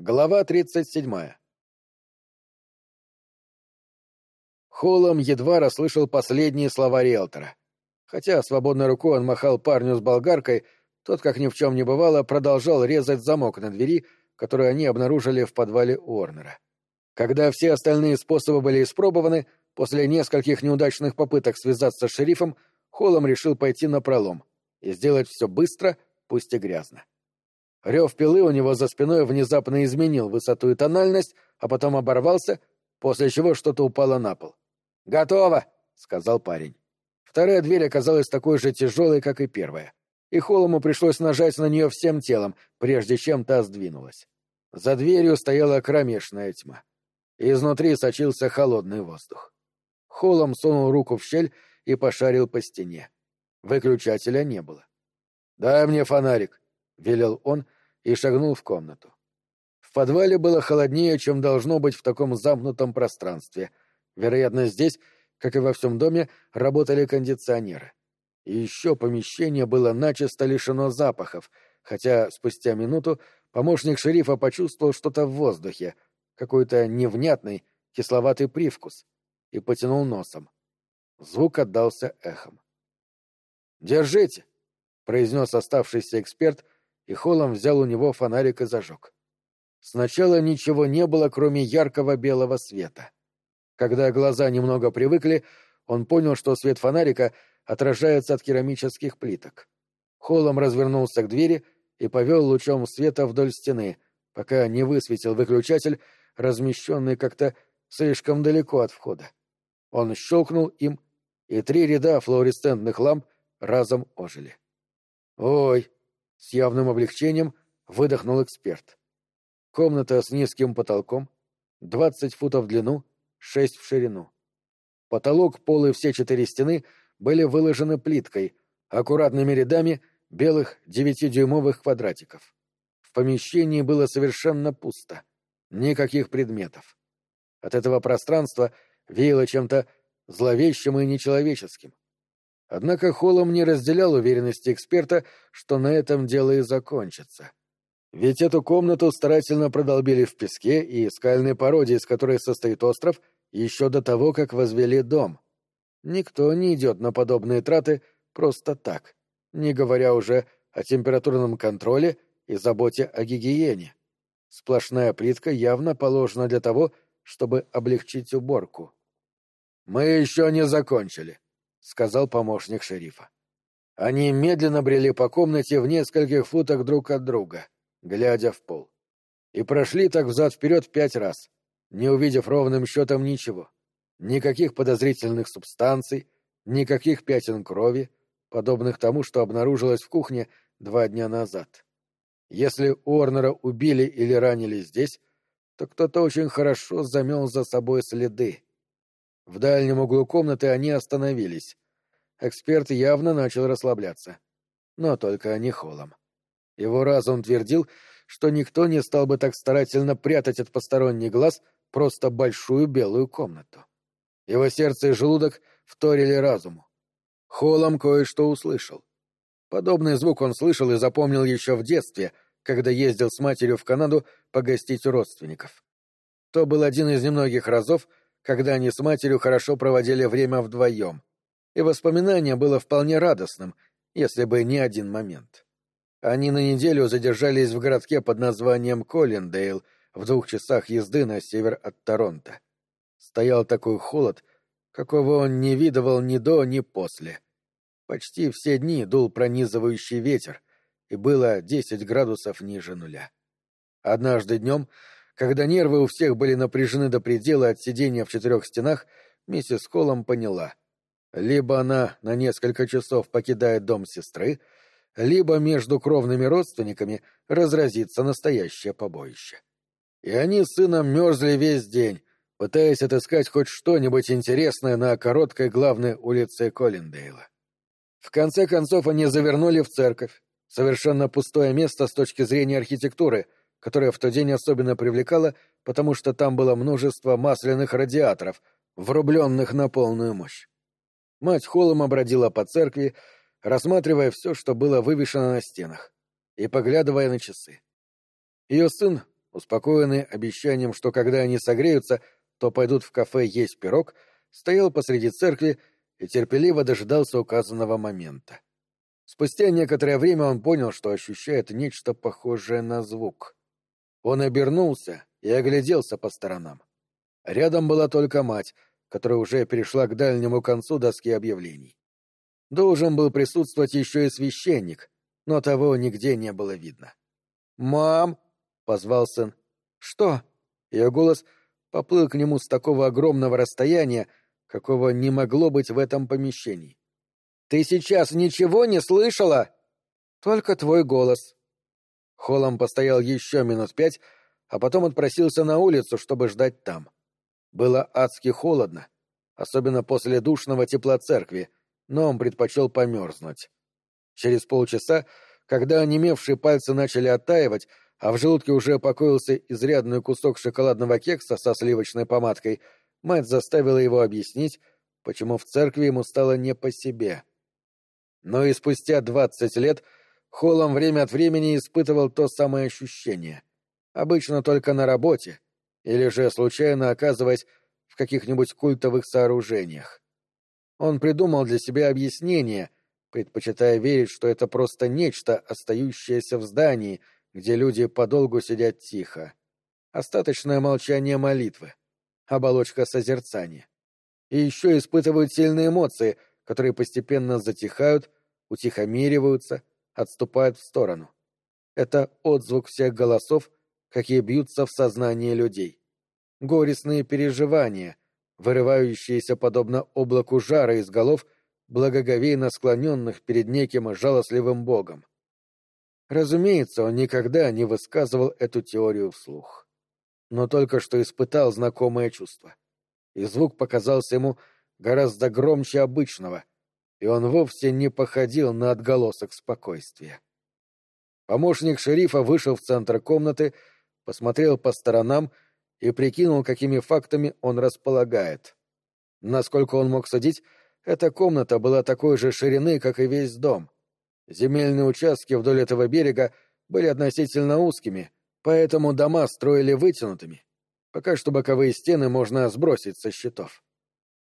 Глава 37. Холлом едва расслышал последние слова риэлтора. Хотя свободной рукой он махал парню с болгаркой, тот, как ни в чем не бывало, продолжал резать замок на двери, который они обнаружили в подвале Уорнера. Когда все остальные способы были испробованы, после нескольких неудачных попыток связаться с шерифом, Холлом решил пойти на пролом и сделать все быстро, пусть и грязно. Рев пилы у него за спиной внезапно изменил высоту и тональность, а потом оборвался, после чего что-то упало на пол. «Готово!» — сказал парень. Вторая дверь оказалась такой же тяжелой, как и первая, и Холому пришлось нажать на нее всем телом, прежде чем та сдвинулась. За дверью стояла кромешная тьма. Изнутри сочился холодный воздух. Холом сунул руку в щель и пошарил по стене. Выключателя не было. «Дай мне фонарик», — велел он и шагнул в комнату. В подвале было холоднее, чем должно быть в таком замкнутом пространстве. Вероятно, здесь, как и во всем доме, работали кондиционеры. И еще помещение было начисто лишено запахов, хотя спустя минуту помощник шерифа почувствовал что-то в воздухе, какой-то невнятный, кисловатый привкус, и потянул носом. Звук отдался эхом. «Держите!» — произнес оставшийся эксперт — и Холлом взял у него фонарик и зажег. Сначала ничего не было, кроме яркого белого света. Когда глаза немного привыкли, он понял, что свет фонарика отражается от керамических плиток. Холлом развернулся к двери и повел лучом света вдоль стены, пока не высветил выключатель, размещенный как-то слишком далеко от входа. Он щелкнул им, и три ряда флуоресцентных ламп разом ожили. «Ой!» С явным облегчением выдохнул эксперт. Комната с низким потолком, двадцать футов в длину, шесть в ширину. Потолок, пол и все четыре стены были выложены плиткой, аккуратными рядами белых девятидюймовых квадратиков. В помещении было совершенно пусто. Никаких предметов. От этого пространства веяло чем-то зловещим и нечеловеческим. Однако Холлом не разделял уверенности эксперта, что на этом дело и закончится. Ведь эту комнату старательно продолбили в песке и скальной породе, из которой состоит остров, еще до того, как возвели дом. Никто не идет на подобные траты просто так, не говоря уже о температурном контроле и заботе о гигиене. Сплошная плитка явно положена для того, чтобы облегчить уборку. «Мы еще не закончили», сказал помощник шерифа. Они медленно брели по комнате в нескольких футах друг от друга, глядя в пол. И прошли так взад-вперед пять раз, не увидев ровным счетом ничего. Никаких подозрительных субстанций, никаких пятен крови, подобных тому, что обнаружилось в кухне два дня назад. Если Уорнера убили или ранили здесь, то кто-то очень хорошо замел за собой следы. В дальнем углу комнаты они остановились. Эксперт явно начал расслабляться. Но только не холом. Его разум твердил, что никто не стал бы так старательно прятать от посторонних глаз просто большую белую комнату. Его сердце и желудок вторили разуму. Холом кое-что услышал. Подобный звук он слышал и запомнил еще в детстве, когда ездил с матерью в Канаду погостить у родственников. То был один из немногих разов, когда они с матерью хорошо проводили время вдвоем, и воспоминание было вполне радостным, если бы не один момент. Они на неделю задержались в городке под названием Коллиндейл в двух часах езды на север от Торонто. Стоял такой холод, какого он не видывал ни до, ни после. Почти все дни дул пронизывающий ветер, и было десять градусов ниже нуля. Однажды днем когда нервы у всех были напряжены до предела от сидения в четырех стенах, миссис Холлом поняла. Либо она на несколько часов покидает дом сестры, либо между кровными родственниками разразится настоящее побоище. И они с сыном мерзли весь день, пытаясь отыскать хоть что-нибудь интересное на короткой главной улице Коллиндейла. В конце концов они завернули в церковь, совершенно пустое место с точки зрения архитектуры — которая в тот день особенно привлекала, потому что там было множество масляных радиаторов, врубленных на полную мощь. Мать холом обродила по церкви, рассматривая все, что было вывешено на стенах, и поглядывая на часы. Ее сын успокоенный обещанием, что когда они согреются, то пойдут в кафе есть пирог, стоял посреди церкви и терпеливо дожидался указанного момента. Спустя некоторое время он понял, что ощущает нечто похожее на звук. Он обернулся и огляделся по сторонам. Рядом была только мать, которая уже перешла к дальнему концу доски объявлений. Должен был присутствовать еще и священник, но того нигде не было видно. «Мам!» — позвал сын. «Что?» Ее голос поплыл к нему с такого огромного расстояния, какого не могло быть в этом помещении. «Ты сейчас ничего не слышала?» «Только твой голос». Холлом постоял еще минут пять, а потом отпросился на улицу, чтобы ждать там. Было адски холодно, особенно после душного тепла церкви, но он предпочел померзнуть. Через полчаса, когда онемевшие пальцы начали оттаивать, а в желудке уже покоился изрядный кусок шоколадного кекса со сливочной помадкой, мать заставила его объяснить, почему в церкви ему стало не по себе. Но и спустя двадцать лет Холлом время от времени испытывал то самое ощущение. Обычно только на работе, или же случайно оказываясь в каких-нибудь культовых сооружениях. Он придумал для себя объяснение, предпочитая верить, что это просто нечто, остающееся в здании, где люди подолгу сидят тихо. Остаточное молчание молитвы, оболочка созерцания. И еще испытывают сильные эмоции, которые постепенно затихают, утихомириваются, отступают в сторону. Это отзвук всех голосов, какие бьются в сознании людей. Горестные переживания, вырывающиеся подобно облаку жара из голов, благоговейно склоненных перед неким жалостливым богом. Разумеется, он никогда не высказывал эту теорию вслух. Но только что испытал знакомое чувство. И звук показался ему гораздо громче обычного, и он вовсе не походил на отголосок спокойствия. Помощник шерифа вышел в центр комнаты посмотрел по сторонам и прикинул, какими фактами он располагает. Насколько он мог судить, эта комната была такой же ширины, как и весь дом. Земельные участки вдоль этого берега были относительно узкими, поэтому дома строили вытянутыми. Пока что боковые стены можно сбросить со счетов.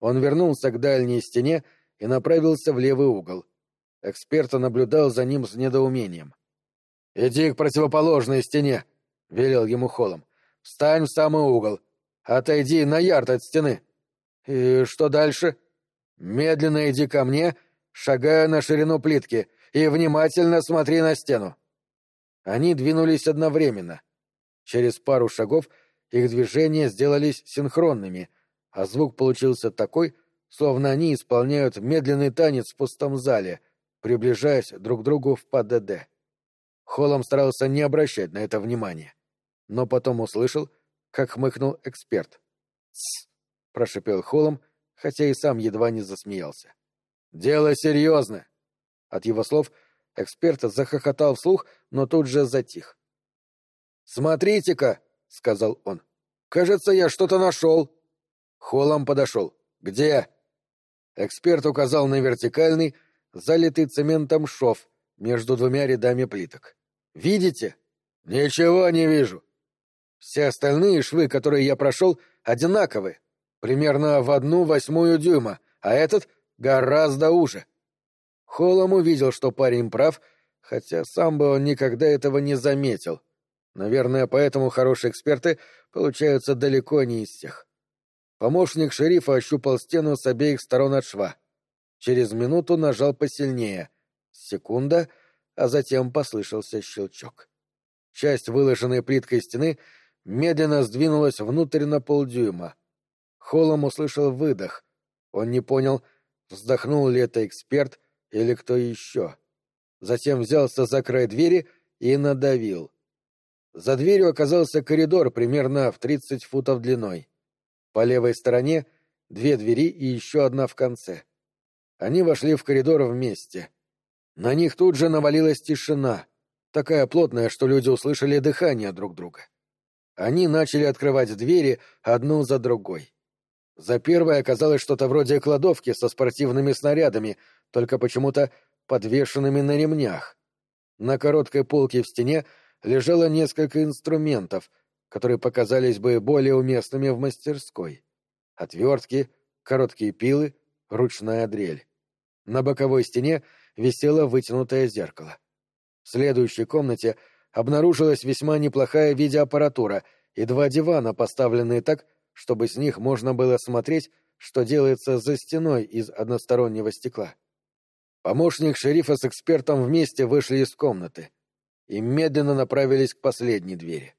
Он вернулся к дальней стене и направился в левый угол. Эксперт наблюдал за ним с недоумением. «Иди к противоположной стене», — велел ему Холом. — Встань в самый угол. Отойди на ярд от стены. — И что дальше? — Медленно иди ко мне, шагая на ширину плитки, и внимательно смотри на стену. Они двинулись одновременно. Через пару шагов их движения сделались синхронными, а звук получился такой, словно они исполняют медленный танец в пустом зале, приближаясь друг к другу в ПДД. Холлом старался не обращать на это внимания но потом услышал, как хмыкнул эксперт. «Тсс!» — прошипел Холм, хотя и сам едва не засмеялся. «Дело серьезное!» От его слов эксперт захохотал вслух, но тут же затих. «Смотрите-ка!» — сказал он. «Кажется, я что-то нашел!» Холлом подошел. «Где?» Эксперт указал на вертикальный, залитый цементом шов между двумя рядами плиток. «Видите?» «Ничего не вижу. Все остальные швы, которые я прошел, одинаковы, примерно в одну восьмую дюйма, а этот гораздо уже. Холлом увидел, что парень прав, хотя сам бы он никогда этого не заметил. Наверное, поэтому хорошие эксперты получаются далеко не из тех. Помощник шерифа ощупал стену с обеих сторон от шва. Через минуту нажал посильнее. Секунда, а затем послышался щелчок. Часть выложенной плиткой стены — медленно сдвинулась внутрь на полдюйма. Холлом услышал выдох. Он не понял, вздохнул ли это эксперт или кто еще. Затем взялся за край двери и надавил. За дверью оказался коридор примерно в тридцать футов длиной. По левой стороне две двери и еще одна в конце. Они вошли в коридор вместе. На них тут же навалилась тишина, такая плотная, что люди услышали дыхание друг друга. Они начали открывать двери одну за другой. За первой оказалось что-то вроде кладовки со спортивными снарядами, только почему-то подвешенными на ремнях. На короткой полке в стене лежало несколько инструментов, которые показались бы более уместными в мастерской. Отвертки, короткие пилы, ручная дрель. На боковой стене висело вытянутое зеркало. В следующей комнате обнаружилась весьма неплохая видеоаппаратура и два дивана, поставленные так, чтобы с них можно было смотреть, что делается за стеной из одностороннего стекла. Помощник шерифа с экспертом вместе вышли из комнаты и медленно направились к последней двери.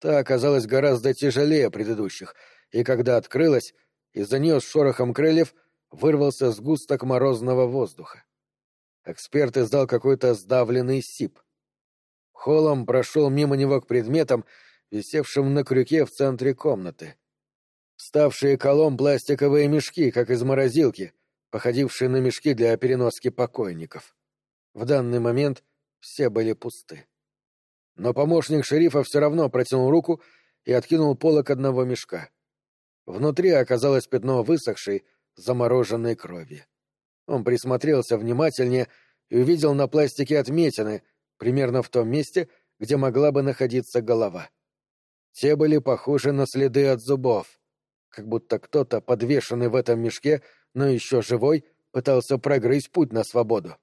Та оказалась гораздо тяжелее предыдущих, и когда открылась, из-за нее с шорохом крыльев вырвался сгусток морозного воздуха. Эксперт издал какой-то сдавленный сип. Холлом прошел мимо него к предметам, висевшим на крюке в центре комнаты. Вставшие колом пластиковые мешки, как из морозилки, походившие на мешки для переноски покойников. В данный момент все были пусты. Но помощник шерифа все равно протянул руку и откинул полок одного мешка. Внутри оказалось пятно высохшей, замороженной крови. Он присмотрелся внимательнее и увидел на пластике отметины, примерно в том месте, где могла бы находиться голова. Те были похожи на следы от зубов, как будто кто-то, подвешенный в этом мешке, но еще живой, пытался прогрызть путь на свободу.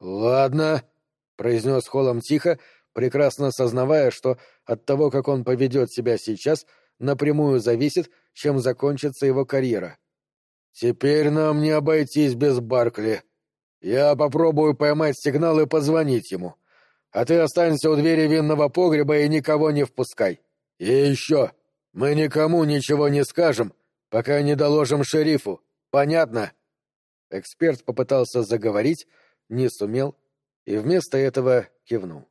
«Ладно», — произнес Холлом тихо, прекрасно сознавая, что от того, как он поведет себя сейчас, напрямую зависит, чем закончится его карьера. «Теперь нам не обойтись без Баркли. Я попробую поймать сигнал и позвонить ему. А ты останься у двери винного погреба и никого не впускай. И еще, мы никому ничего не скажем, пока не доложим шерифу. Понятно?» Эксперт попытался заговорить, не сумел и вместо этого кивнул.